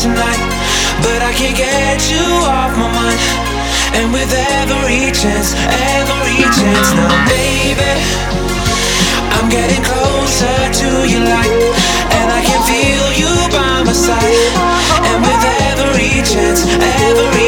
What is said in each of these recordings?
tonight, but I can't get you off my mind. And with every chance, every chance chance, every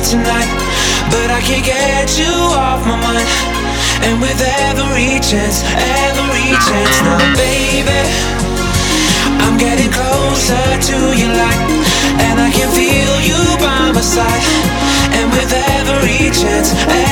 are tonight, but I can't get you off my mind. And with every chance, every chance now, baby, I'm getting closer to your light, and I can feel you by my side. And with every chance, every.